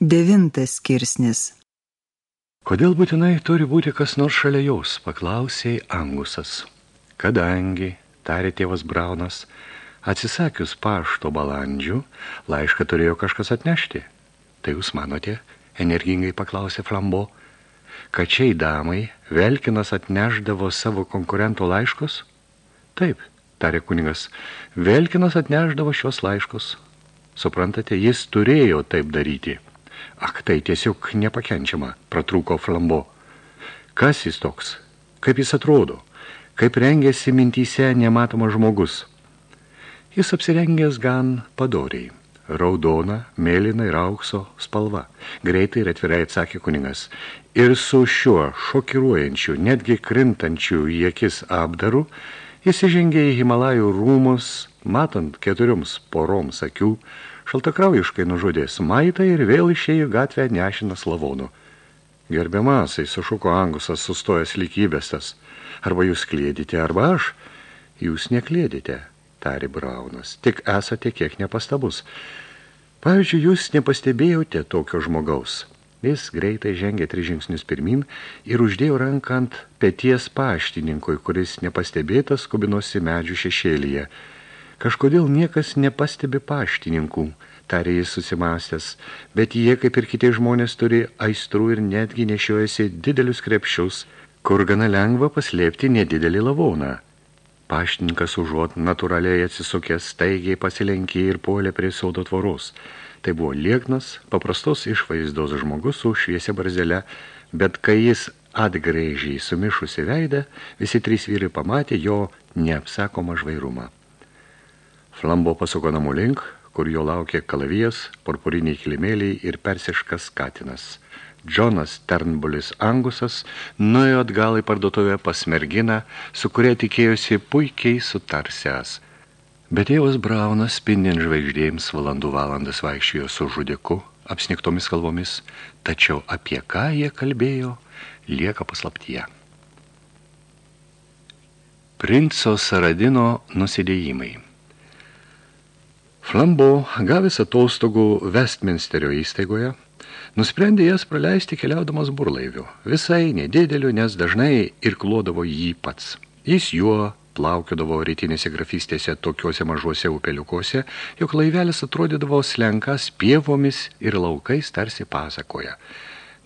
Devintas skirsnis Kodėl būtinai turi būti kas nors šalia jaus, paklausė Angusas. Kadangi, tarė tėvas Braunas, atsisakius pašto balandžių, laišką turėjo kažkas atnešti. Tai jūs manote, energingai paklausė Flambo, kad šiai damai Velkinas atneždavo savo konkurento laiškus? Taip, tarė kunigas, Velkinas atneždavo šios laiškus. Suprantate, jis turėjo taip daryti – Ak, tai tiesiog nepakenčiama, pratrūko flambo. Kas jis toks? Kaip jis atrodo? Kaip rengėsi mintyse nematomas žmogus? Jis apsirengęs gan padoriai. Raudona, mėlyna ir aukso spalva. Greitai ir atvirai atsakė kuningas. Ir su šiuo šokiruojančiu, netgi krintančiu į akis apdaru, jis įžengė į Himalajų rūmus, matant keturioms poroms akių, šaltakraujiškai nužudė smaitą ir vėl išėjo gatvę nešinas lavonų. Gerbiamasai, sušuko angusas, sustojęs lygybestas. Arba jūs klėdite, arba aš. Jūs neklėdite, tari Braunas, tik esate kiek nepastabus. Pavyzdžiui, jūs nepastebėjote tokio žmogaus. Jis greitai žengė tris žingsnius pirmin ir uždėjo ranką ant peties paštininkui, kuris nepastebėtas skubinosi medžių šešėlyje. Kažkodėl niekas nepastebi paštininkų, tarė jis susimastęs, bet jie, kaip ir kiti žmonės, turi aistrų ir netgi nešiojasi didelius krepšius, kur gana lengva paslėpti nedidelį lavoną. Paštininkas užuot natūraliai atsisukęs staigiai pasilenkė ir puolė prie saudo tvoros. Tai buvo lieknas, paprastos išvaizdos žmogus su šviesia barzelė, bet kai jis atgrėžiai sumišusi veidą, visi trys vyrai pamatė jo neapsakomą žvairumą. Flambo pasuko namų link, kur jo laukė kalavijas, purpuriniai kilimėliai ir persiškas katinas. Džonas Ternbulis Angusas nuėjo atgal į parduotuvę pas merginą, su kuria tikėjosi puikiai sutarsęs. Bet tėvas Braunas spindint žvaigždėms valandų valandas vaikščiojo su žudiku, apsniktomis kalbomis, tačiau apie ką jie kalbėjo, lieka paslaptyje. Princo Saradino nusidėjimai Flambo, gavęs atostogų Westminsterio įstaigoje, nusprendė jas praleisti keliaudamas burlaiviu. Visai nedideliu, nes dažnai ir klodavo jį pats. Jis juo plaukiodavo rytinėse grafystėse tokiuose mažuose upeliukuose, jog laivelis atrodydavo slenkas pievomis ir laukais tarsi pasakoja.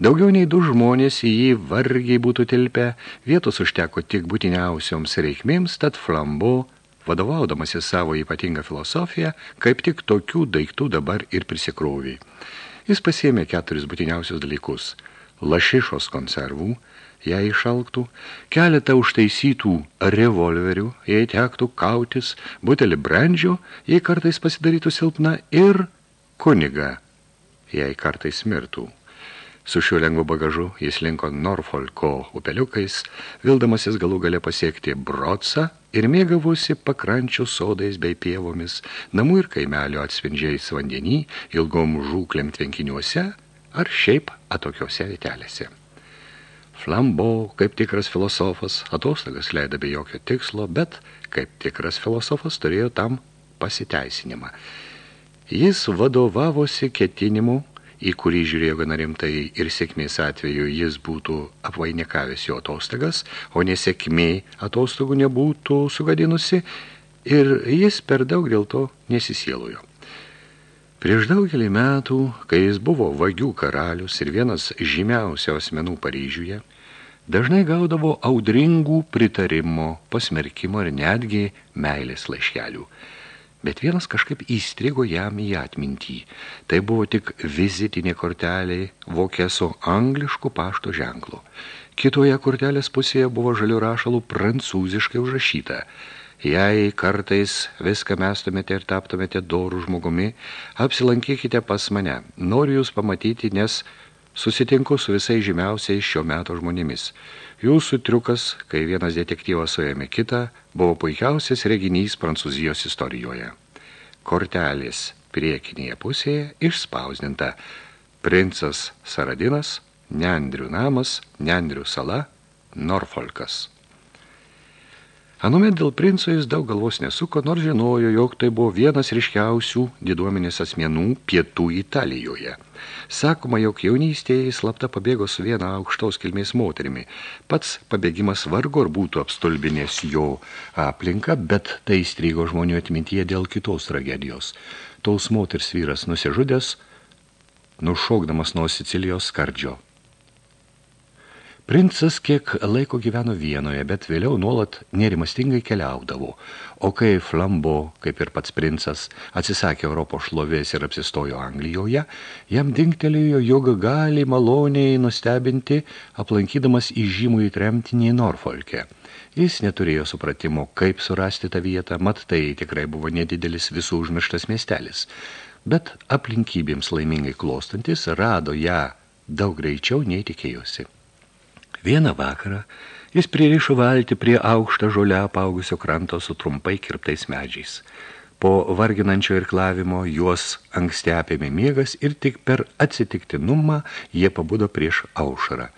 Daugiau nei du žmonės į jį vargiai būtų tilpę, vietos užteko tik būtiniausioms reikmėms, tad flambo vadovaudamasi savo ypatingą filosofiją, kaip tik tokių daiktų dabar ir prisikrovė. Jis pasiėmė keturis būtiniausius dalykus – lašišos konservų, jei išalktų, keletą užtaisytų revolverių, jei tektų kautis, butelį brandžio, jei kartais pasidarytų silpna, ir kunigą, jei kartais mirtų. Su šiuo lengvu bagažu jis linko Norfolko upeliukais, vildamasis galų gale pasiekti Brodsą ir mėgavusi pakrančių sodais bei pievomis, namų ir kaimelio atspindžiais vandenį, ilgom žūklėm tvenkiniuose ar šiaip atokiose vietelėse. Flambo, kaip tikras filosofas, atostogas leido be jokio tikslo, bet kaip tikras filosofas turėjo tam pasiteisinimą. Jis vadovavosi ketinimu į kurį žiūrėjo gana rimtai ir sėkmės atveju jis būtų apvainikavęs jo atostogas, o nesėkmė atostogų nebūtų sugadinusi ir jis per daug dėl to nesisielojo. Prieš daugelį metų, kai jis buvo vagių karalius ir vienas žymiausių asmenų Paryžiuje, dažnai gaudavo audringų pritarimo, pasmerkimo ir netgi meilės laiškelių – bet vienas kažkaip įstrigo jam į atmintį. Tai buvo tik vizitinė kortelė vokė su anglišku pašto ženklu. Kitoje kortelės pusėje buvo žalių rašalų prancūziškai užrašyta. Jei kartais viską mestumėte ir taptumėte dorų žmogumi, apsilankykite pas mane. Noriu jūs pamatyti, nes susitinku su visai žymiausiais šio meto žmonėmis. Jūsų triukas, kai vienas detektyvas suėmė kitą, buvo puikiausias reginys Prancūzijos istorijoje. Kortelės priekinėje pusėje išspausdinta Princas Saradinas, Neandrių namas, Neandrių sala, Norfolkas. Anuomet dėl princo jis daug galvos nesuko, nors žinojo, jog tai buvo vienas ryškiausių diduomenės asmenų pietų Italijoje. Sakoma, jog jaunystėje jis slapta pabėgo su viena aukštaus kilmės moterimi. Pats pabėgimas vargo ar būtų apstulbinės jo aplinką, bet tai strygo žmonių atmintyje dėl kitos tragedijos. Taus moters vyras nusižudęs, nušokdamas nuo Sicilijos skardžio. Princas kiek laiko gyveno vienoje, bet vėliau nuolat nerimastingai keliaudavo, o kai Flambo, kaip ir pats princas, atsisakė Europos šlovės ir apsistojo Anglijoje, jam dingtelėjo, jog gali maloniai nustebinti, aplankydamas įžymų įtremtinį Norfolke. Jis neturėjo supratimo, kaip surasti tą vietą, mat tai tikrai buvo nedidelis visų užmirštas miestelis. Bet aplinkybėms laimingai klostantis rado ją daug greičiau nei tikėjosi. Vieną vakarą jis pririšo valti prie aukštą žolę apaugusio kranto su trumpai kirptais medžiais. Po varginančio irklavimo juos anksti apėmė miegas ir tik per atsitiktinumą jie pabudo prieš aušarą.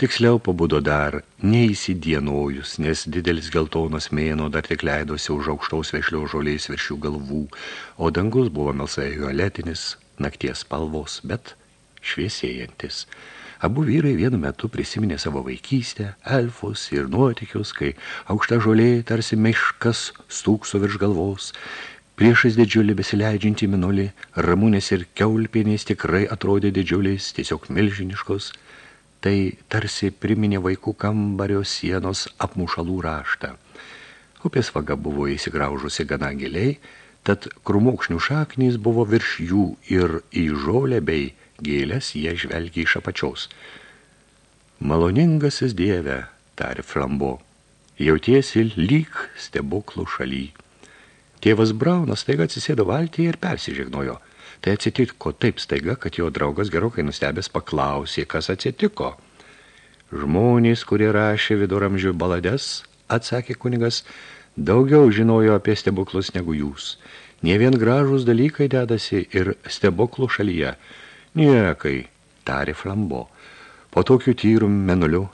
Tiksliau pabudo dar neįsidienojus, nes didelis geltonas mėno dar tik leidosi už aukštaus vešlio žolės viršių galvų, o dangus buvo melsai violetinis, nakties spalvos, bet šviesėjantis. Abu vyrai vienu metu prisiminė savo vaikystę, elfus ir nuotykius, kai aukšta žolė tarsi miškas stūkso virš galvos. Priešais didžiulį besileidžiantį minulį, ramūnės ir keulpienės tikrai atrodė didžiuliais, tiesiog milžiniškos. Tai tarsi priminė vaikų kambario sienos apmušalų raštą. Upės vaga buvo įsigraužusi gana giliai, tad krumokšnių šaknys buvo virš jų ir į žolę bei gėlės jie žvelgia iš apačiaus. Maloningasis dieve, tarė Flambo, jautiesi lyg stebuklų šaly. Tėvas Braunas staiga atsisėdo valtyje ir persižegnojo. Tai atsitiko taip staiga, kad jo draugas gerokai nustebęs paklausė, kas atsitiko. Žmonės, kurie rašė viduramžių balades, atsakė kunigas, daugiau žinojo apie stebuklus negu jūs. Ne vien gražūs dalykai dedasi ir stebuklų šalyje – Niekai, tarė Flambo. Po tokių tyrų menulių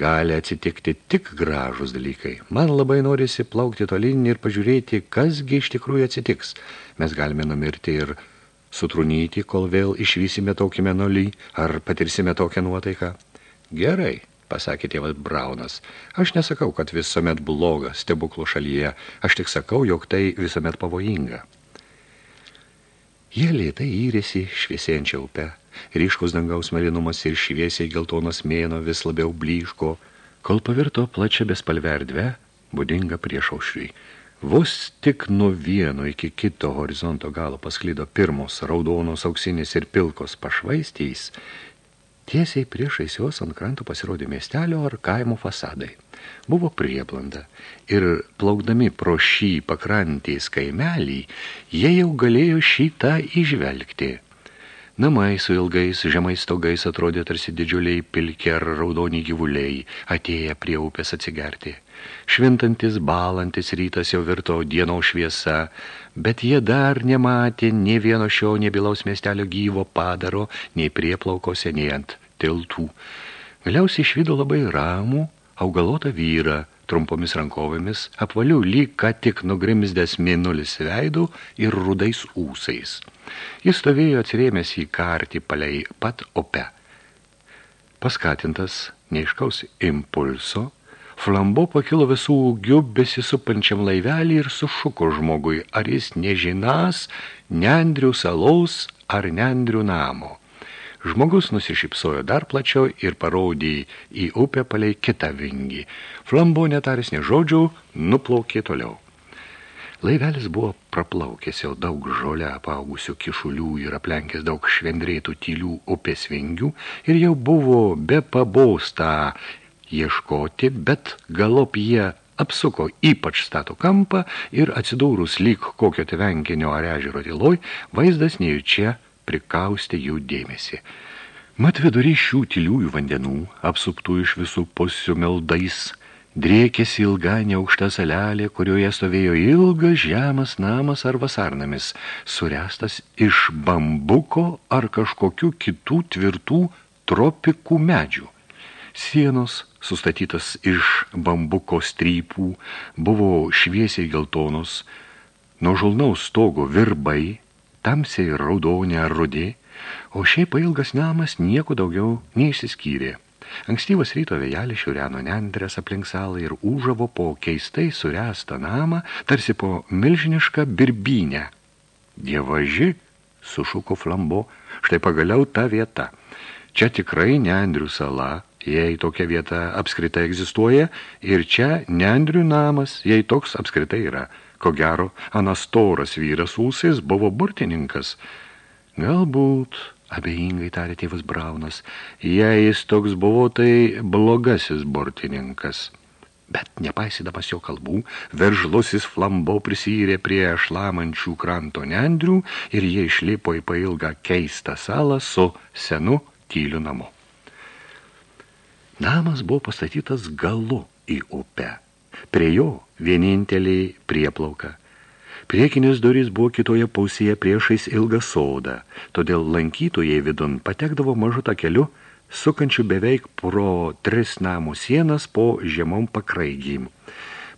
gali atsitikti tik gražus dalykai. Man labai norisi plaukti tolin ir pažiūrėti, kasgi iš tikrųjų atsitiks. Mes galime numirti ir sutrunyti, kol vėl išvysime tokį menulį ar patirsime tokią nuotaiką. Gerai, pasakė tėvas Braunas. Aš nesakau, kad visuomet bloga stebuklų šalyje. Aš tik sakau, jog tai visuomet pavojinga. Jie lėtai įrėsi šviesėjančią upę. Ryškus dangaus marinumas ir šviesiai geltonas mėno vis labiau blyško, kol pavirto plačia bespalvę erdvę, būdinga prieš aušriui. Vos tik nuo vieno iki kito horizonto galo pasklydo pirmos raudonos, auksinės ir pilkos pašvaistys, tiesiai priešais jos ant krantų pasirodė miestelio ar kaimo fasadai buvo prieblanda ir plaukdami pro šį pakrantės kaimelį, jie jau galėjo šitą išvelgti. Namai su ilgais žemais stogais atrodė tarsi didžiuliai pilki ar raudoni gyvuliai, atėję prie upės atsigerti. Švintantis, balantis rytas jau virto dienos šviesa, bet jie dar nematė nie vieno šio nebilaus miestelio gyvo padaro, nei prieplaukose, nei ant tiltų. Galiausiai išvydo labai ramų, augalotą vyrą, trumpomis rankovėmis, apvalių lyg ką tik nugrimzdęs mėnulis veidų ir rudais ūsais. Jis stovėjo atsirėmęs į kartį palei pat ope. Paskatintas neiškaus impulso, Flambo pakilo visų ūgių besisupančiam laivelį ir sušuko žmogui, ar jis nežinas Nendrių salaus ar Nendrių namo. Žmogus nusišypsojo dar plačiau ir parodė į upę palei kitą vingį. Flambo netaris ne žodžių, nuplaukė toliau. Laivelis buvo praplaukęs jau daug žolę apaugusių kišulių ir aplenkęs daug švendrėtų tylių upės vingių ir jau buvo be pabausta ieškoti, bet galop jie apsuko ypač statų kampą ir atsidūrus lyg kokio tevenkinio ar ežero tyloj, vaizdas nejučia prikaustė jų dėmesį. Mat vidury šių tyliųjų vandenų, apsuptų iš visų pusių meldais, drėkėsi ilga neaukšta salelė, kurioje stovėjo ilgas žemas namas ar vasarnamis, surestas iš bambuko ar kažkokių kitų tvirtų tropikų medžių. Sienos sustatytas iš bambuko strypų, buvo šviesiai geltonos, nuo žulnaus stogo virbai, tamsiai raudonė ar rudė, o šiaip ilgas namas nieko daugiau neišsiskyrė. Ankstyvas ryto vėjelis šiureno nendrės aplink salą ir užavo po keistai surestą namą, tarsi po milžinišką birbynę. Dievaži, sušuko flambo, štai pagaliau ta vieta. Čia tikrai Nendrių sala, jei tokia vieta apskritai egzistuoja, ir čia Nendrių namas, jei toks apskritai yra. Ko gero, anastoras vyras ūsais buvo burtininkas. Galbūt abejingai tarė tėvas Braunas. Jei jis toks buvo, tai blogasis bortininkas. Bet nepaisydamas jo kalbų, veržlusis flambo prisyrė prie šlamančių kranto nendrių ir jie išlipo į pailgą keistą salą su senu tyliu namu. Namas buvo pastatytas galu į upę. Prie jo vieninteliai prieplauka – Priekinės durys buvo kitoje pusėje priešais ilgą sodą, todėl lankytojai vidun patekdavo mažutą keliu, sukančių beveik pro tris namų sienas po žemom pakraigym.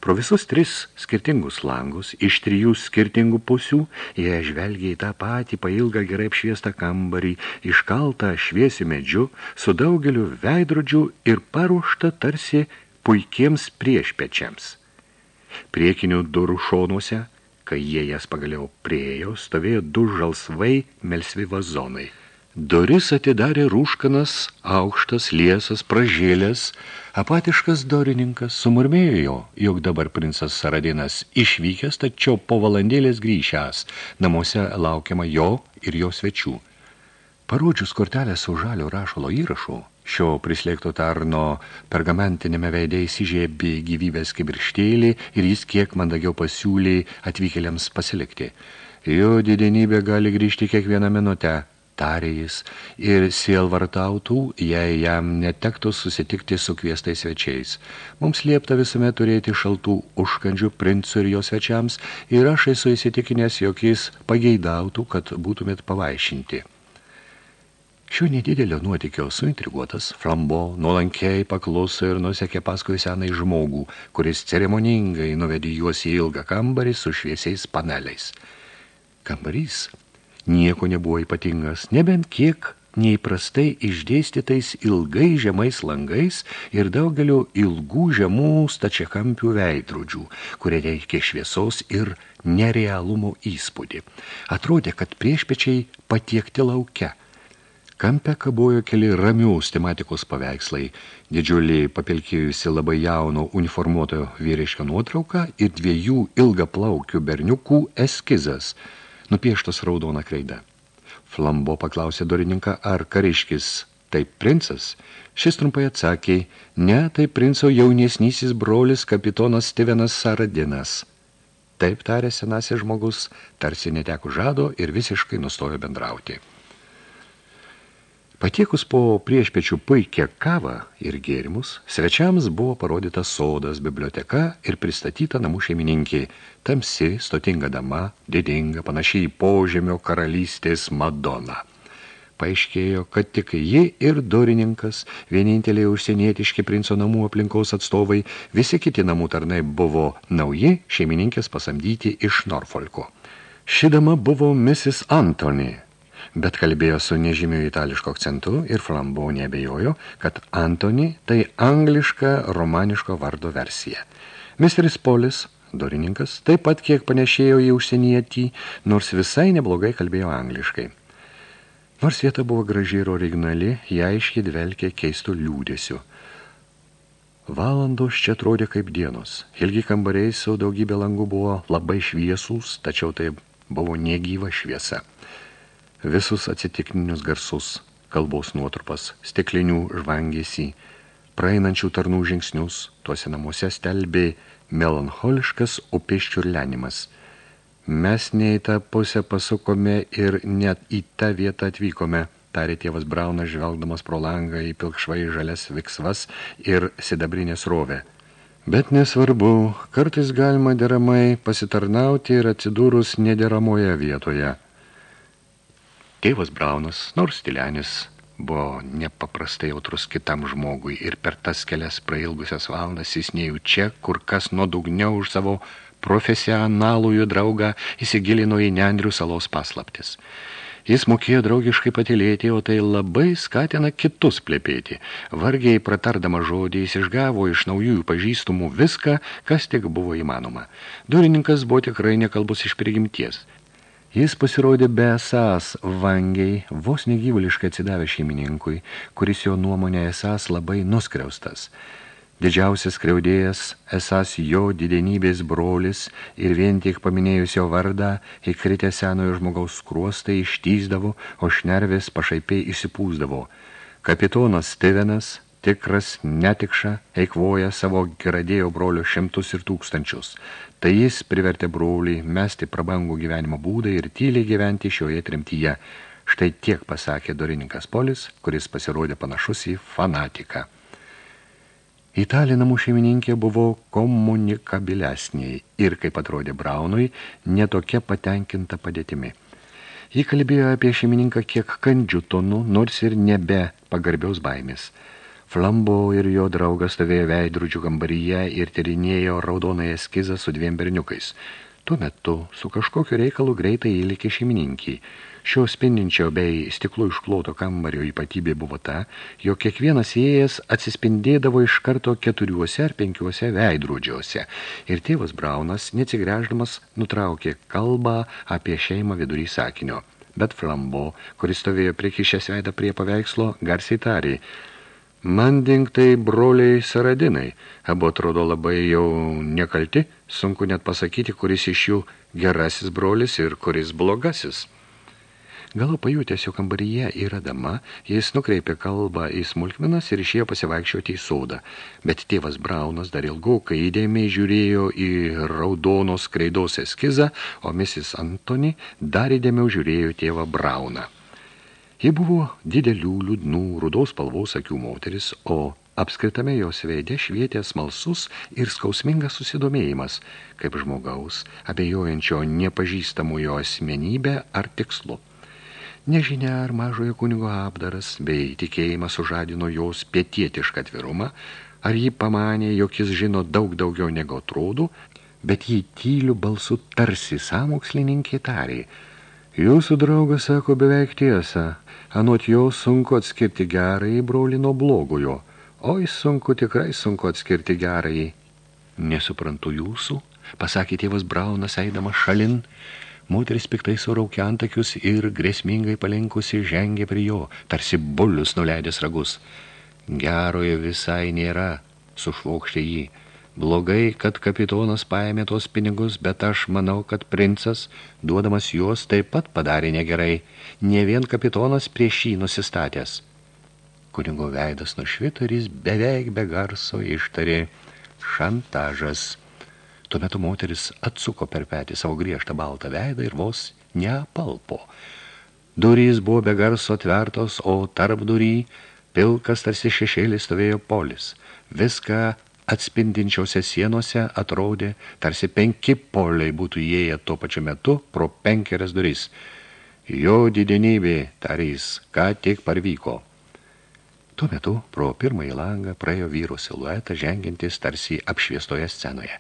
Pro visus tris skirtingus langus, iš trijų skirtingų pusių, jie žvelgia į tą patį pailgą gerai apšviestą kambarį, iškaltą šviesi medžiu, su daugeliu veidrodžių ir paruoštą tarsi puikiems priešpečiams. Priekinių durų šonuose Kai jie jas pagaliau priejo, stovėjo du žalsvai melsvi vazonai. Duris atidarė rūškanas, aukštas, liesas, pražėlės, apatiškas dorininkas sumurmėjo jo, jog dabar princas Saradinas išvykęs, tačiau po valandėlės grįžęs, namuose laukiama jo ir jo svečių. Parodžius kortelę su žalio rašalo įrašu, Šio prislėgto tarno pergamentinėme veidė įsižiebė gyvybės kibirštėlį ir jis kiek mandagiau pasiūlė atvykėliams pasilikti. Jo didenybė gali grįžti kiekvieną minutę, tarė jis, ir sielvartautų, jei jam netektų susitikti su kviestais svečiais. Mums liepta visuomet turėti šaltų užkandžių princų ir jo svečiams, ir aš esu įsitikinęs, jog jis pageidautų, kad būtumėt pavaišinti. Šio nedidelio nuotykio suintriguotas, Flambo nuolankiai pakluso ir nusekė paskui senai žmogų, kuris ceremoningai nuvedė juos į ilgą kambarį su šviesiais paneliais. Kambarys nieko nebuvo ypatingas, nebent kiek neįprastai išdėstytais ilgai žemais langais ir daugeliu ilgų žemų stačiakampių veidrodžių, kurie reikia šviesos ir nerealumo įspūdį. Atrodė, kad priešpečiai patiekti laukia – Kampe kabojo keli ramių tematikos paveikslai, didžiuliai papilkėjusi labai jauno uniformuotojo vyriškio nuotrauka ir dviejų ilgą plaukių berniukų eskizas, nupieštas raudona kreida. Flambo paklausė dorininką, ar kariškis taip princas. Šis trumpai atsakė, ne, tai princo jaunesnysis brolis kapitonas Stevenas Saradinas. Taip tarė senasis žmogus, tarsi neteko žado ir visiškai nustojo bendrauti. Patiekus po priešpečių puikią kavą ir gėrimus, svečiams buvo parodytas sodas, biblioteka ir pristatyta namų šeimininkė, tamsi, stotinga dama, didinga, panašiai požemio karalystės Madona. Paaiškėjo, kad tik ji ir dorininkas, vieninteliai užsienietiški princo namų aplinkos atstovai, visi kiti namų tarnai buvo nauji šeimininkės pasamdyti iš Norfolko. Ši dama buvo Mrs. Anthony, bet kalbėjo su nežymiu itališku akcentu ir flambo nebejojo, kad Antoni tai angliška romaniško vardo versija. Misteris Polis, dorininkas, taip pat kiek panešėjo į užsienietį, nors visai neblogai kalbėjo angliškai. Nors vieta buvo graži ir originali, ją aiškiai dvelkė keistų liūdėsių. Valandos čia atrodė kaip dienos. Ilgi kambariai su daugybė langų buvo labai šviesūs, tačiau tai buvo negyva šviesa visus atsitikninius garsus, kalbos nuotrupas, stiklinių žvangesį, praeinančių tarnų žingsnius, tuose namuose stelbė melancholiškas upės čiurlenimas. Mes ne į tą pusę pasukome ir net į tą vietą atvykome, tarė tėvas Braunas žvelgdamas pro langą į pilkšvai žalias viksvas ir sidabrinės rovę. Bet nesvarbu, kartais galima deramai pasitarnauti ir atsidūrus nederamoje vietoje – Tėvas Braunas, nors stilenis, buvo nepaprastai jautrus kitam žmogui ir per tas kelias prailgusias valandas jis nejučia, kur kas nuodugniau už savo profesionalųjų draugą įsigilino į Nendrių salos paslaptis. Jis mokėjo draugiškai patilėti, o tai labai skatina kitus plepėti. Vargiai pratardama žodį jis išgavo iš naujųjų pažįstumų viską, kas tik buvo įmanoma. Durininkas buvo tikrai nekalbus iš prigimties. Jis pasirodė besas vangiai, vos negyvuliškai atsidavę šeimininkui, kuris jo nuomonė esas labai nuskriaustas. Didžiausias skriaudėjas, esas jo didenybės brolis ir vien tik paminėjus jo vardą, įkritę senojo žmogaus skruostai ištyzdavo, o šnervės pašaipiai įsipūsdavo. Kapitonas Stevenas, tikras netikša, eikvoja savo geradėjo brolio šimtus ir tūkstančius. Tai jis privertė brolį mesti prabangų gyvenimo būdą ir tyliai gyventi šioje tremtyje. Štai tiek pasakė dorininkas Polis, kuris pasirodė panašus į fanatiką. Italija namų šeimininkė buvo komunikabilesniai ir, kaip atrodė Braunui, netokia patenkinta padėtimi. Ji kalbėjo apie šeimininką kiek kandžių tonų, nors ir nebe pagarbiaus baimės – Flambo ir jo draugas stovėjo veidrudžių kambaryje ir tyrinėjo raudoną eskizą su dviem berniukais. Tuo metu su kažkokiu reikalu greitai įlikė šeimininkiai. Šio spindinčio bei stiklų iškloto kambario ypatybė buvo ta, jog kiekvienas įėjęs atsispindėdavo iš karto keturiuose ar penkiuose veidrudžiuose. Ir tėvas Braunas, neatsigręždamas, nutraukė kalbą apie šeimą vidury sakinio. Bet Flambo, kuris stovėjo prikišęs veidą prie paveikslo, garsiai tarė – Manding tai broliai Saradinai, abu atrodo labai jau nekalti, sunku net pasakyti, kuris iš jų gerasis brolis ir kuris blogasis. Galo pajutęs jo kambaryje yra dama, jis nukreipė kalbą į smulkmenas ir išėjo pasivaikščioti į sodą. Bet tėvas Braunas dar ilgokai įdėmiai žiūrėjo į raudonos kreidos eskizą, o Mrs. Antony dar įdėmiau žiūrėjo tėvą Brauną. Ji buvo didelių, liūdnų, rudos spalvos akių moteris, o apskritame jos veide švietė smalsus ir skausmingas susidomėjimas, kaip žmogaus, abejojančio nepažįstamojo asmenybę ar tikslu. Nežinia, ar mažojo kunigo apdaras bei tikėjimas sužadino jos pietietišką atvirumą, ar ji pamanė, jog jis žino daug daugiau negu atrodo, bet jį tylių balsų tarsi samokslininkė tarė. Jūsų draugas sako beveik tiesą, Anot jo sunku atskirti gerąjį brolį nuo blogojo. Oi, sunku, tikrai sunku atskirti gerąjį. Nesuprantu jūsų, pasakė tėvas Braunas, eidamas šalin. Moteris piktai suraukia antakius ir grėsmingai palinkusi žengė prie jo, tarsi bulius nuleidęs ragus. Gerojo visai nėra, sušvokštė jį. Blogai, kad kapitonas paėmė tos pinigus, bet aš manau, kad princas, duodamas juos, taip pat padarė negerai. Ne vien kapitonas prieš jį nusistatęs. Kunigo veidas jis beveik be garso ištarė šantažas. Tuo metu moteris atsuko per petį savo griežtą baltą veidą ir vos neapalpo. Durys buvo be garso tvertos, o tarp durį pilkas tarsi šešėlis stovėjo polis. Viską atspindinčiose sienose atrodė, tarsi penki poliai būtų įėję tuo pačiu metu pro penkerias duris. Jo didenybė, tarys, ką tik parvyko. Tuo metu pro pirmąjį langą praėjo vyro siluetą, žengiantis tarsi apšviestoje scenoje.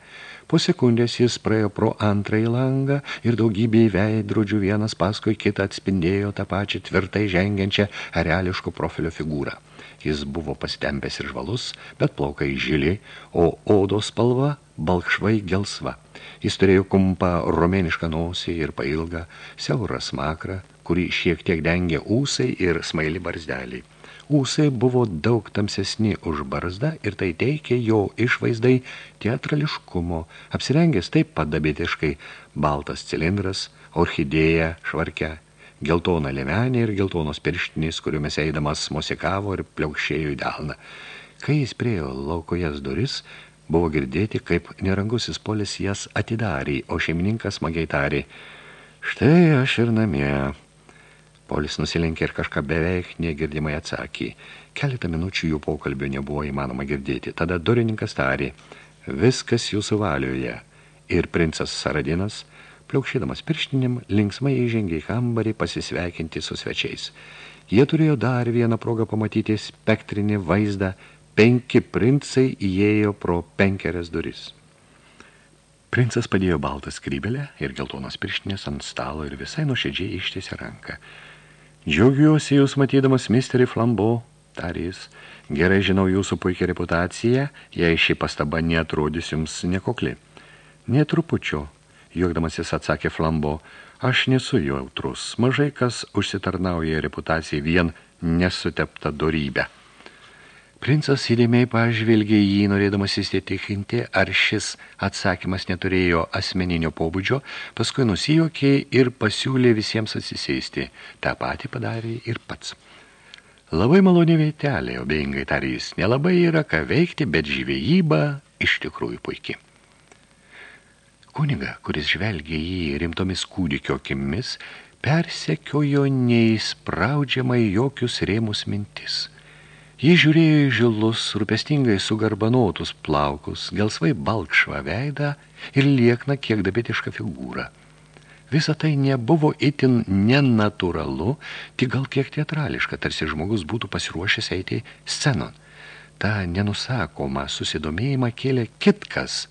Po sekundės jis praėjo pro antrąjį langą ir daugybė veidrodžių vienas paskui kitą atspindėjo tą pačią tvirtai žengiančią reališko profilio figūrą. Jis buvo pasitempęs ir žvalus, bet plaukai žili, o odos spalva balkšvai gelsva. Jis turėjo kumpą romėnišką nosį ir pailgą, siaurą smakrą, kurį šiek tiek dengė ūsai ir smaili barzdelį. Ūsai buvo daug tamsesni už barzdą ir tai teikė jo išvaizdai teatrališkumo, apsirengęs taip padabėtiškai, baltas cilindras, orchidėja, švarkia, geltona lemenė ir geltonos pirštinės, kuriomis eidamas mosikavo ir pliaukšėjo į delną. Kai jis priejo laukojas duris, buvo girdėti, kaip nerangusis polis jas atidarė, o šeimininkas smagiai tarė, štai aš ir namie. Polis nusilenkė ir kažką beveik negirdimai atsakė. Keletą minučių jų pokalbio nebuvo įmanoma girdėti. Tada durininkas tarė, viskas jūsų valioje. Ir princas Saradinas – pliaukšėdamas pirštinim, linksmai įžengė į kambarį pasisveikinti su svečiais. Jie turėjo dar vieną progą pamatyti spektrinį vaizdą. Penki princai įėjo pro penkerias duris. Princas padėjo baltą skrybelę ir geltonas pirštinės ant stalo ir visai nuoširdžiai ištiesė ranką. Džiaugiuosi jūs matydamas misterį Flambo, tarė jis. Gerai žinau jūsų puikia reputaciją, jei ši pastaba neatrodys jums nekokli. Netrupučio, juokdamas jis atsakė Flambo, aš nesu jautrus, mažai kas užsitarnauja reputacijai vien nesutepta dorybę. Princas įdėmiai pažvelgė jį, norėdamas įsitikinti, ar šis atsakymas neturėjo asmeninio pobūdžio, paskui nusijokė ir pasiūlė visiems atsisėsti. Ta patį padarė ir pats. Labai maloni vietelė, obeingai tarys, nelabai yra ką veikti, bet žvejyba iš tikrųjų puikiai. Kuniga, kuris žvelgė jį rimtomis kūdikio akimis, persekiojo neįspraudžiamai jokius rėmus mintis. Jis žiūrėjo į žilus, rūpestingai sugarbanotus plaukus, gelsvai balkšvą veidą ir liekną kiek dabetišką figūrą. Visa tai nebuvo itin nenatūralu, tik gal kiek teatrališka, tarsi žmogus būtų pasiruošęs eiti scenon. Ta nenusakoma susidomėjimą kėlė kitkas,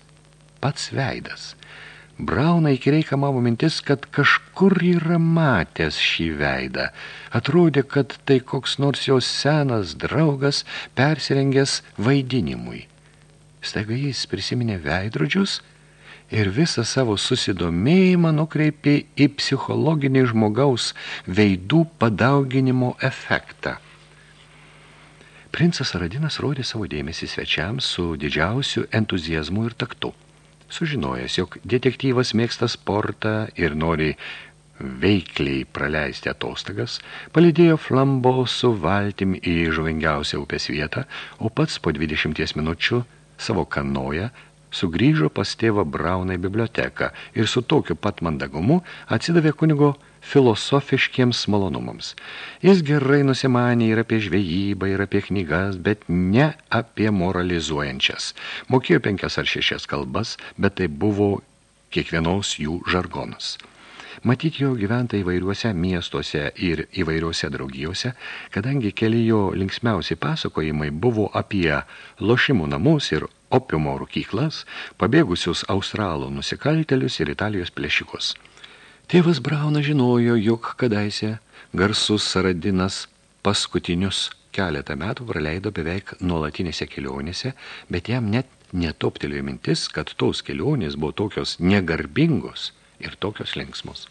pats veidas – Brauna įkiriai kamavo mintis, kad kažkur yra matęs šį veidą. Atrodė, kad tai koks nors jos senas draugas persirengęs vaidinimui. Staiga jis prisiminė veidrodžius ir visą savo susidomėjimą nukreipė į psichologinį žmogaus veidų padauginimo efektą. Princas Aradinas rodė savo dėmesį svečiams su didžiausiu entuzijazmu ir taktu sužinojęs, jog detektyvas mėgsta sportą ir nori veikliai praleisti atostagas, palidėjo flambo su valtim į žuvingiausią upės vietą, o pats po 20 minučių savo kanoją sugrįžo pas tėvą Brauną į biblioteką ir su tokiu pat mandagumu atsidavė kunigo filosofiškiems malonumams. Jis gerai nusimanė ir apie žvejybą, ir apie knygas, bet ne apie moralizuojančias. Mokėjo penkias ar šešias kalbas, bet tai buvo kiekvienos jų žargonas. Matyt jo gyventa įvairiuose miestuose ir įvairiuose draugijose, kadangi keli jo linksmiausi pasakojimai buvo apie lošimų namus ir opiumo rūkyklas, pabėgusius australų nusikaltelius ir italijos plėšikus. Tėvas Braunas žinojo, jog kadaise garsus Saradinas paskutinius keletą metų praleido beveik nuolatinėse kelionėse, bet jam net netoptelėjo mintis, kad tos kelionės buvo tokios negarbingos ir tokios linksmos.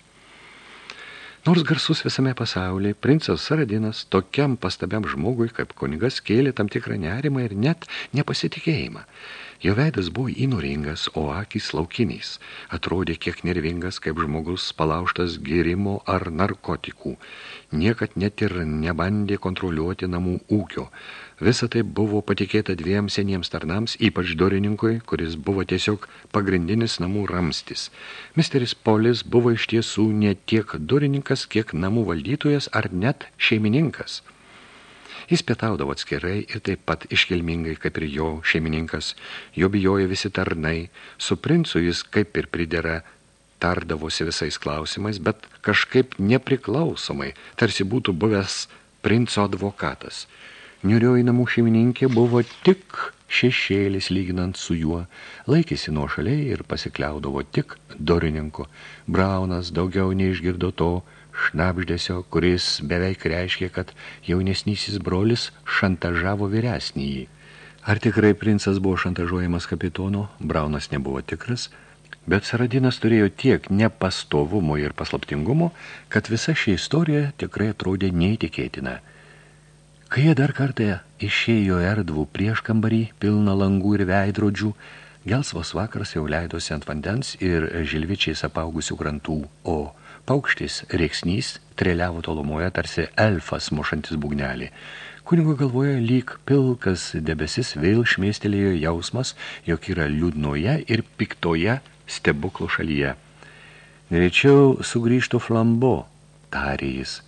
Nors garsus visame pasaulyje, princas Saradinas tokiam pastabiam žmogui, kaip kunigas, kėlė tam tikrą nerimą ir net nepasitikėjimą. Jo veidas buvo įnoringas, o akys laukiniais. Atrodė kiek nervingas, kaip žmogus palauštas gėrimo ar narkotikų. Niekad net ir nebandė kontroliuoti namų ūkio. Visa tai buvo patikėta dviem seniems tarnams, ypač dorininkui, kuris buvo tiesiog pagrindinis namų ramstis. Misteris Polis buvo iš tiesų ne tiek dorininkas, kiek namų valdytojas ar net šeimininkas. Jis pietaudavo atskirai ir taip pat iškilmingai, kaip ir jo šeimininkas. Jo bijojo visi tarnai. Su princu jis kaip ir pridera tardavosi visais klausimais, bet kažkaip nepriklausomai, tarsi būtų buvęs princo advokatas. Niurioji namų šeimininkė buvo tik šešėlis lyginant su juo, laikėsi nuo šaliai ir pasikliaudavo tik dorininku. Braunas daugiau neišgirdo to, šnapždėsio, kuris beveik reiškė, kad jaunesnysis brolis šantažavo vyresnįjį. Ar tikrai princas buvo šantažuojamas kapitono, Braunas nebuvo tikras, bet Saradinas turėjo tiek nepastovumo ir paslaptingumo, kad visa ši istorija tikrai atrodė neįtikėtina. Kai jie dar kartą išėjo erdvų prieš kambarį, pilną langų ir veidrodžių, gelsvos vakaras jau leidosi ant vandens ir žilvičiais apaugusių krantų, o Paukštis rėksnys treliavo tolumoje tarsi elfas mušantis būgnelį. Kunigo galvoje lyg pilkas debesis vėl šmėstelėjo jausmas, jog yra liūdnoje ir piktoje stebuklų šalyje. Greičiau sugrįžtų flambo, tarė jis.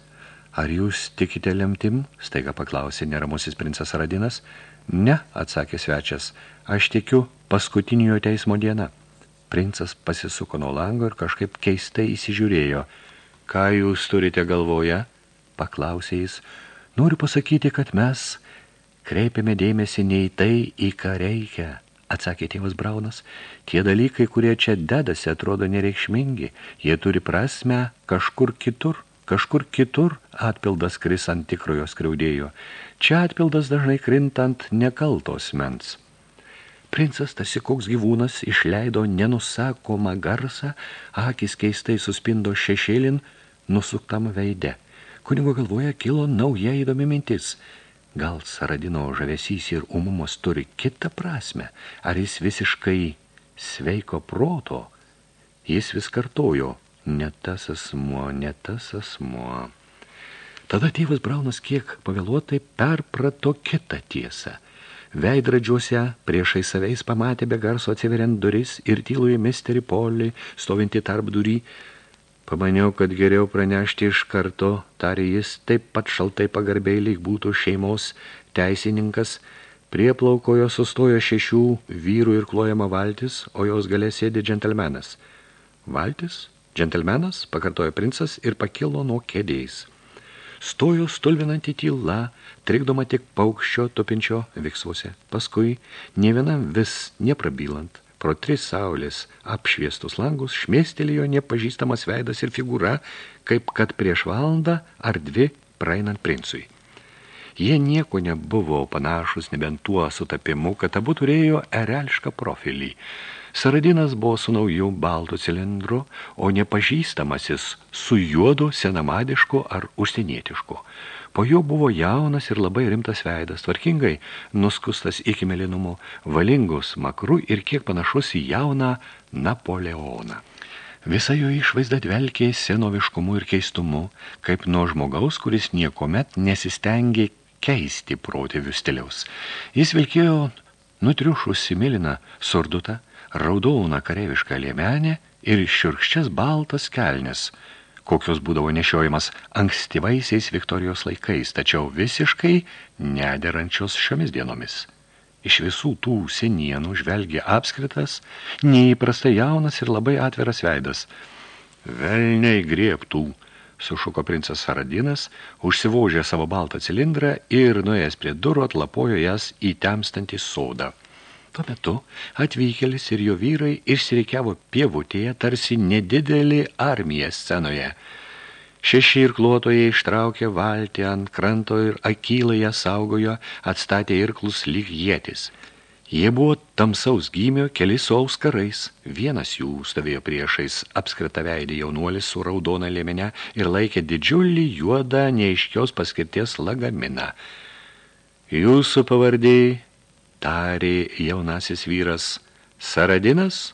Ar jūs tikite lemtim? Staiga paklausė neramusis princas Radinas. Ne, atsakė svečias, aš tikiu paskutinio teismo dieną. Princas pasisuko nuo lango ir kažkaip keistai įsižiūrėjo. Ką jūs turite galvoje? Paklausė jis. Noriu pasakyti, kad mes kreipiame dėmesį ne į tai, į ką reikia, atsakė tėvas Braunas. Tie dalykai, kurie čia dedasi, atrodo nereikšmingi. Jie turi prasme kažkur kitur. Kažkur kitur atpildas kris ant tikrojo skriaudėjo. Čia atpildas dažnai krintant nekaltos mens. Princas, tasi koks gyvūnas, išleido nenusakomą garsą, akis keistai suspindo šešėlin nusuktam veide. Kunigo galvoje kilo nauja įdomi mintis. Gal Saradino žavesys ir umumas turi kitą prasme, ar jis visiškai sveiko proto? Jis vis kartojo, ne tas asmuo, ne tas asmuo. Tada tėvas Braunas kiek pavėluotai perprato kitą tiesą – Veidradžiuose priešai saveis pamatė be garso atsiveriant duris ir tylųjį misterį polį, stovinti tarp durį. Pamaniau, kad geriau pranešti iš karto, tarė jis taip pat šaltai pagarbiai lyg būtų šeimos teisininkas. Prieplaukojo sustojo šešių vyrų ir klojama valtis, o jos galė sėdi džentelmenas. Valtis? Džentelmenas, pakartojo princas ir pakilo nuo kėdėjais. Stojo stulvinanti tyla, trikdoma tik paukščio tupinčio viksvuose. Paskui, ne vienam vis neprabylant, pro tris saulės apšviestus langus šmėstelėjo nepažįstamas veidas ir figūra, kaip kad prieš valandą ar dvi praeinant princui. Jie nieko nebuvo panašus, nebent tuo sutapimu, kad abu turėjo erelišką profilį. Saradinas buvo su nauju baltu cilindru, o nepažįstamasis su juodu senamadišku ar užsienietišku. Po jo buvo jaunas ir labai rimtas veidas, tvarkingai nuskustas iki melinumo, valingus makru ir kiek panašus į jauną Napoleoną. Visa jo išvaizda dvelkė senoviškumu ir keistumu, kaip nuo žmogaus, kuris niekomet nesistengė keisti protėvių stiliaus. Jis vilkėjo nutriušusi mėlyną surdutą, raudoną kareivišką liemenę ir širkščias baltas kelnes – kokios būdavo nešiojimas ankstyvaisiais Viktorijos laikais, tačiau visiškai nederančios šiomis dienomis. Iš visų tų senienų žvelgia apskritas, neįprastai jaunas ir labai atviras veidas. Velniai griebtų, sušuko princas Saradinas, užsivožė savo baltą cilindrą ir nuėjęs prie durų atlapojo jas į temstantį sodą. Tuo metu atvykėlis ir jo vyrai išsireikiavo pievutėje tarsi nedidelį armiją scenoje. Šeši irkluotojai ištraukė valtį ant kranto ir akylai ją saugojo, atstatė irklus lyg jėtis. Jie buvo tamsaus gymio keli su auskarais. Vienas jų stovėjo priešais apskritą veidį jaunuolis su raudona lėmene ir laikė didžiulį juodą neiškios paskirties lagaminą. Jūsų pavardėjai tarė jaunasis vyras Saradinas.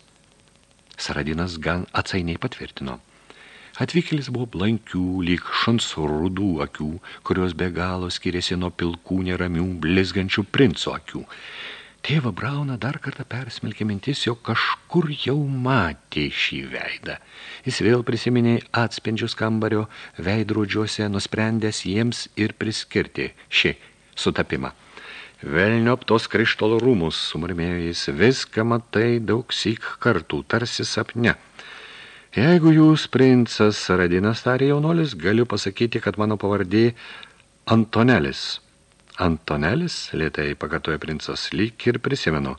Saradinas gan atsainiai patvirtino. Atvykėlis buvo blankių, lyg šuns rudų akių, kurios be galo skiriasi nuo pilkų neramių, blizgančių princo akių. Tėva Brauna dar kartą persmelkė mintis, jo kažkur jau matė šį veidą. Jis vėl prisiminė atspendžius kambario veidrodžiuose, nusprendęs jiems ir priskirti šį sutapimą. Velniop tos krištolo rūmus, sumurmėjo jis, viską matai daug syk kartų, tarsi sapne. Jeigu jūs, princas Radinas, tarė jaunolis, galiu pasakyti, kad mano pavardė Antonelis. Antonelis, lėtai pakatoja princas, lyg ir prisimenu.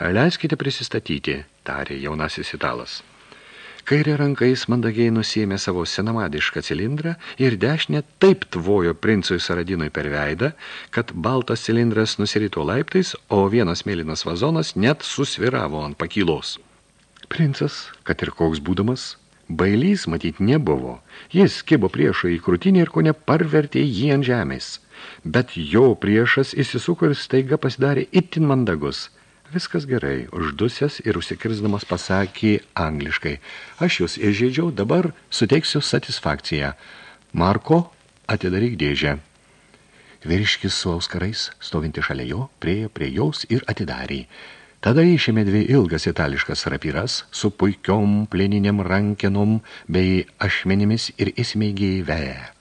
Leiskite prisistatyti, tarė jaunasis italas. Kairė ranka jis mandagiai nusėmė savo senamadišką cilindrą ir dešinę taip tvojo princui Saradinui per veidą, kad baltas cilindras nusirito laiptais, o vienas mėlynas vazonas net susviravo ant pakylos. Princas, kad ir koks būdamas, bailys matyt nebuvo. Jis kibo priešo į krūtinį ir ko neparvertė jį ant žemės. Bet jo priešas įsisuko ir staiga pasidarė itin mandagus – Viskas gerai, uždusęs ir užsikirsdamas pasakė angliškai. Aš jūs įžeidžiau, dabar suteiksiu satisfakciją. Marko, atidaryk dėžę. Vyriškis su auskarais, stovinti šalia jo, priejo prie jaus ir atidarė. Tada išėmė dvi ilgas itališkas rapyras su puikiom plėninėm rankenom bei ašmenimis ir įsmeigė į veją.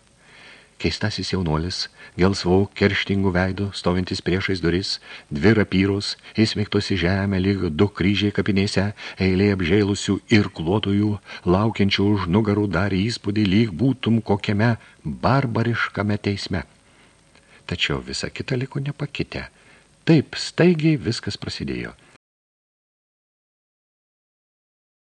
Keistasis jaunuolis, gelsvau kerštingų veidų, stovintis priešais duris, dvi rapyros, įsmeigtos į žemę lyg du kryžiai kapinėse, eilė apžėlusių ir klotojų, laukiančių už nugarų darė įspūdį lyg būtum kokiame barbariškame teisme. tačiau visa kita liko nepakitę. Taip staigiai viskas prasidėjo –